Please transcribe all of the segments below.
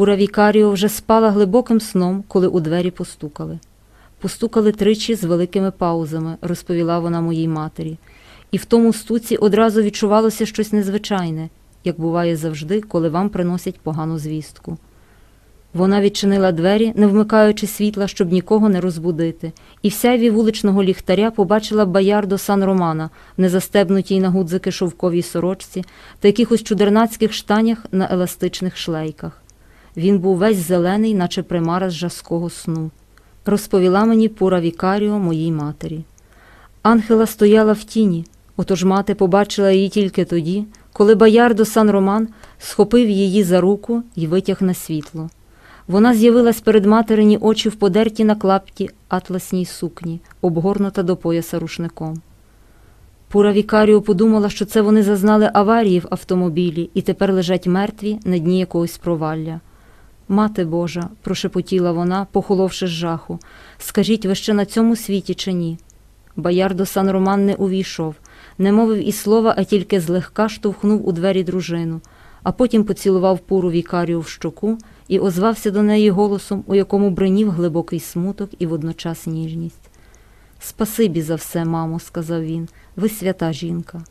Пура Вікаріо вже спала глибоким сном, коли у двері постукали. Постукали тричі з великими паузами, розповіла вона моїй матері. І в тому стуці одразу відчувалося щось незвичайне, як буває завжди, коли вам приносять погану звістку. Вона відчинила двері, не вмикаючи світла, щоб нікого не розбудити, і в сяйві вуличного ліхтаря побачила боярдо Сан Романа в незастебнутій на гудзики шовковій сорочці та якихось чудернацьких штанях на еластичних шлейках. Він був весь зелений, наче примара з жаского сну. Розповіла мені Пура Вікаріо моїй матері. Ангела стояла в тіні, отож мати побачила її тільки тоді, коли боярдо Сан Роман схопив її за руку і витяг на світло. Вона з'явилась перед материні очі в подерті на клапті атласній сукні, обгорнута до пояса рушником. Пура Вікаріо подумала, що це вони зазнали аварії в автомобілі і тепер лежать мертві на дні якогось провалля. Мати Божа, прошепотіла вона, похоловши з жаху, скажіть, ви ще на цьому світі чи ні? Боярдо Сан Роман не увійшов, не мовив і слова, а тільки злегка штовхнув у двері дружину, а потім поцілував пуру Вікарію в щоку і озвався до неї голосом, у якому бринів глибокий смуток і водночас ніжність. Спасибі за все, мамо, сказав він, ви свята жінка.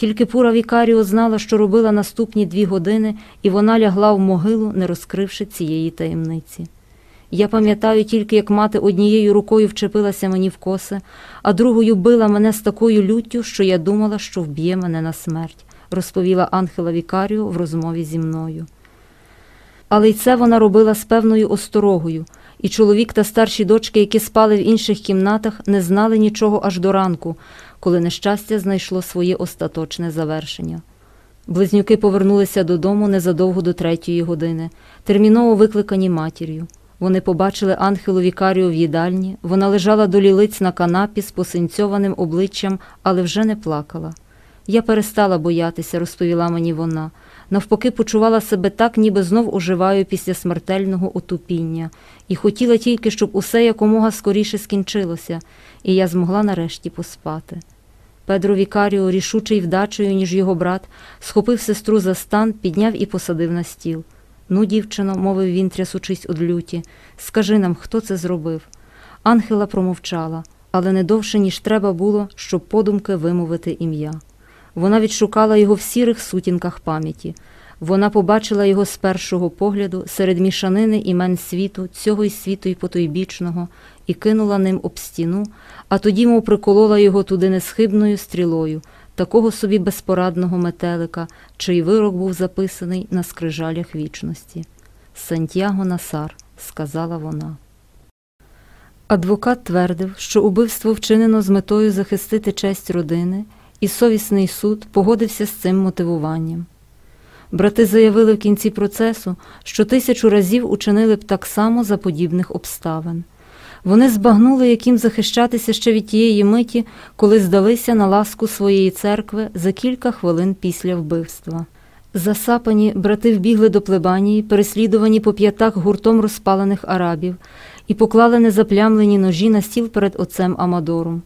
Тільки Пура Вікаріо знала, що робила наступні дві години, і вона лягла в могилу, не розкривши цієї таємниці. Я пам'ятаю тільки, як мати однією рукою вчепилася мені в коси, а другою била мене з такою люттю, що я думала, що вб'є мене на смерть, розповіла Ангела Вікаріо в розмові зі мною. Але й це вона робила з певною осторогою, і чоловік та старші дочки, які спали в інших кімнатах, не знали нічого аж до ранку, коли нещастя знайшло своє остаточне завершення. Близнюки повернулися додому незадовго до третьої години, терміново викликані матір'ю. Вони побачили Ангелу Вікарію в їдальні, вона лежала до лілиць на канапі з посинцьованим обличчям, але вже не плакала. Я перестала боятися, розповіла мені вона. Навпаки, почувала себе так, ніби знов оживаю після смертельного отупіння, і хотіла тільки, щоб усе якомога скоріше скінчилося, і я змогла нарешті поспати. Педро Вікаріо, рішучий вдачею, ніж його брат, схопив сестру за стан, підняв і посадив на стіл. Ну, дівчино, мовив він, трясучись од люті, скажи нам, хто це зробив. Ангела промовчала, але не довше, ніж треба було, щоб подумки вимовити ім'я. Вона відшукала його в сірих сутінках пам'яті. Вона побачила його з першого погляду серед мішанини імен світу, цього й світу й потойбічного, і кинула ним об стіну, а тоді, мов приколола його туди несхибною стрілою, такого собі безпорадного метелика, чий вирок був записаний на скрижалях вічності. Сантьяго Насар, сказала вона. Адвокат твердив, що убивство вчинено з метою захистити честь родини, і совісний суд погодився з цим мотивуванням. Брати заявили в кінці процесу, що тисячу разів учинили б так само за подібних обставин. Вони збагнули, яким захищатися ще від тієї миті, коли здалися на ласку своєї церкви за кілька хвилин після вбивства. Засапані брати вбігли до плебанії, переслідувані по п'ятах гуртом розпалених арабів, і поклали незаплямлені ножі на стіл перед отцем Амадором.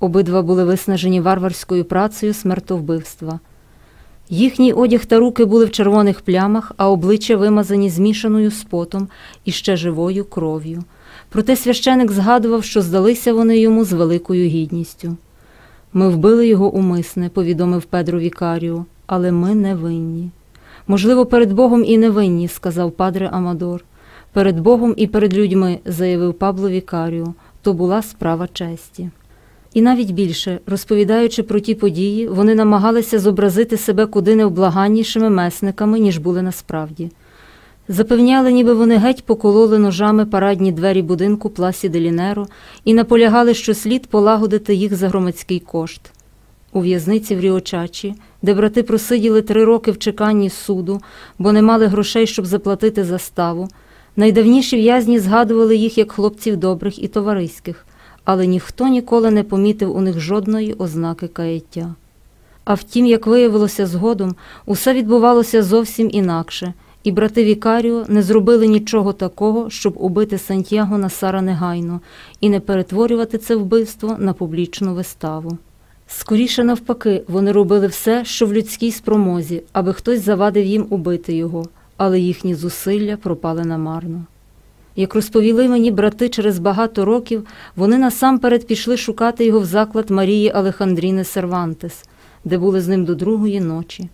Обидва були виснажені варварською працею смертовбивства. Їхній одяг та руки були в червоних плямах, а обличчя вимазані змішаною з потом і ще живою кров'ю. Проте священик згадував, що здалися вони йому з великою гідністю. Ми вбили його умисне, повідомив Педро Вікаріо, але ми не винні. Можливо, перед Богом і не винні, сказав падре Амадор. Перед Богом і перед людьми, заявив Пабло Вікаріо, то була справа честі. І навіть більше, розповідаючи про ті події, вони намагалися зобразити себе куди невблаганнішими месниками, ніж були насправді. Запевняли, ніби вони геть покололи ножами парадні двері будинку Пласі Делінеро і наполягали, що слід полагодити їх за громадський кошт. У в'язниці в Ріочачі, де брати просиділи три роки в чеканні суду, бо не мали грошей, щоб заплатити заставу, найдавніші в'язні згадували їх як хлопців добрих і товариських, але ніхто ніколи не помітив у них жодної ознаки каяття. А втім, як виявилося згодом, усе відбувалося зовсім інакше – і брати Вікаріо не зробили нічого такого, щоб убити Сантьяго Насара негайно і не перетворювати це вбивство на публічну виставу. Скоріше навпаки, вони робили все, що в людській спромозі, аби хтось завадив їм убити його, але їхні зусилля пропали намарно. Як розповіли мені брати через багато років, вони насамперед пішли шукати його в заклад Марії Алехандріни Сервантес, де були з ним до другої ночі.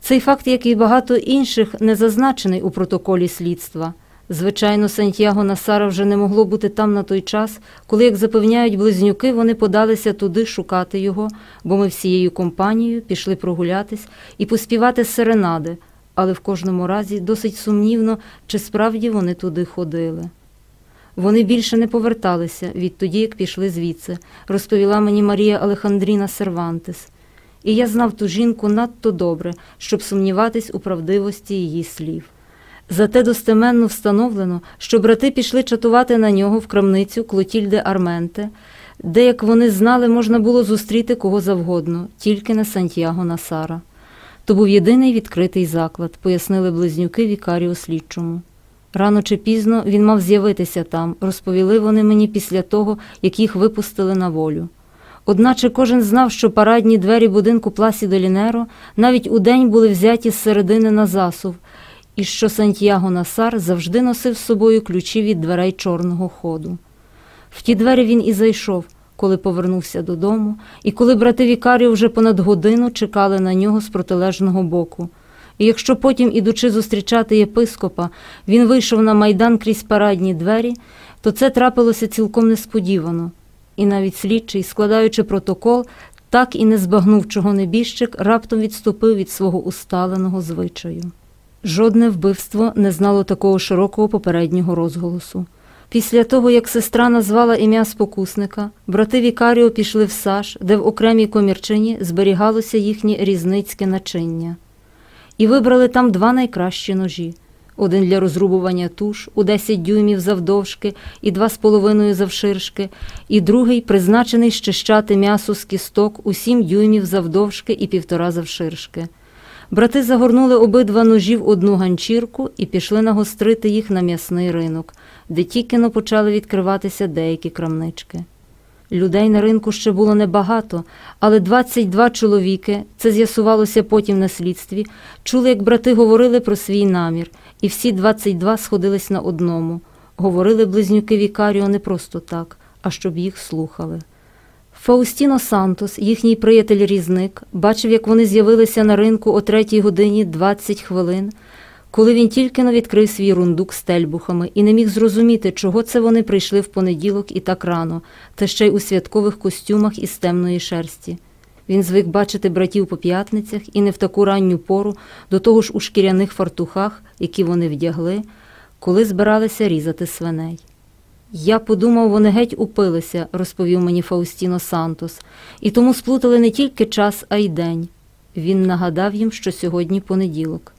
Цей факт, як і багато інших, не зазначений у протоколі слідства. Звичайно, Сантьяго Насара вже не могло бути там на той час, коли, як запевняють близнюки, вони подалися туди шукати його, бо ми всією компанією пішли прогулятись і поспівати серенади, але в кожному разі досить сумнівно, чи справді вони туди ходили. Вони більше не поверталися відтоді, як пішли звідси, розповіла мені Марія Алехандріна Сервантес. І я знав ту жінку надто добре, щоб сумніватись у правдивості її слів. Зате достеменно встановлено, що брати пішли чатувати на нього в крамницю Клотільде Арменте, де, як вони знали, можна було зустріти кого завгодно, тільки не Сантьяго Насара. То був єдиний відкритий заклад, пояснили близнюки вікаріо слідчому. Рано чи пізно він мав з'явитися там, розповіли вони мені після того, як їх випустили на волю. Одначе кожен знав, що парадні двері будинку Пласі Долінеро навіть удень були взяті з середини на засув, і що Сантьяго Насар завжди носив з собою ключі від дверей чорного ходу. В ті двері він і зайшов, коли повернувся додому, і коли брати Вікаріо вже понад годину чекали на нього з протилежного боку. І якщо потім, ідучи зустрічати єпископа, він вийшов на майдан крізь парадні двері, то це трапилося цілком несподівано. І навіть слідчий, складаючи протокол, так і не збагнув, чого небіжчик, раптом відступив від свого усталеного звичаю. Жодне вбивство не знало такого широкого попереднього розголосу. Після того, як сестра назвала ім'я спокусника, брати Вікаріо пішли в Саш, де в окремій комірчині зберігалося їхнє різницьке начиння, і вибрали там два найкращі ножі. Один для розрубування туш у 10 дюймів завдовжки і 2,5 завширшки, і другий призначений щищати м'ясо з кісток у 7 дюймів завдовжки і півтора завширшки. Брати загорнули обидва ножі в одну ганчірку і пішли нагострити їх на м'ясний ринок, де тільки но почали відкриватися деякі крамнички. Людей на ринку ще було небагато, але 22 чоловіки, це з'ясувалося потім на слідстві, чули, як брати говорили про свій намір, і всі 22 сходились на одному. Говорили близнюки Вікаріо не просто так, а щоб їх слухали. Фаустіно Сантос, їхній приятель-різник, бачив, як вони з'явилися на ринку о третій годині 20 хвилин, коли він тільки но відкрив свій рундук з тельбухами і не міг зрозуміти, чого це вони прийшли в понеділок і так рано, та ще й у святкових костюмах із темної шерсті. Він звик бачити братів по п'ятницях і не в таку ранню пору, до того ж у шкіряних фартухах, які вони вдягли, коли збиралися різати свиней. Я подумав, вони геть упилися, розповів мені Фаустіно Сантос, і тому сплутали не тільки час, а й день. Він нагадав їм, що сьогодні понеділок.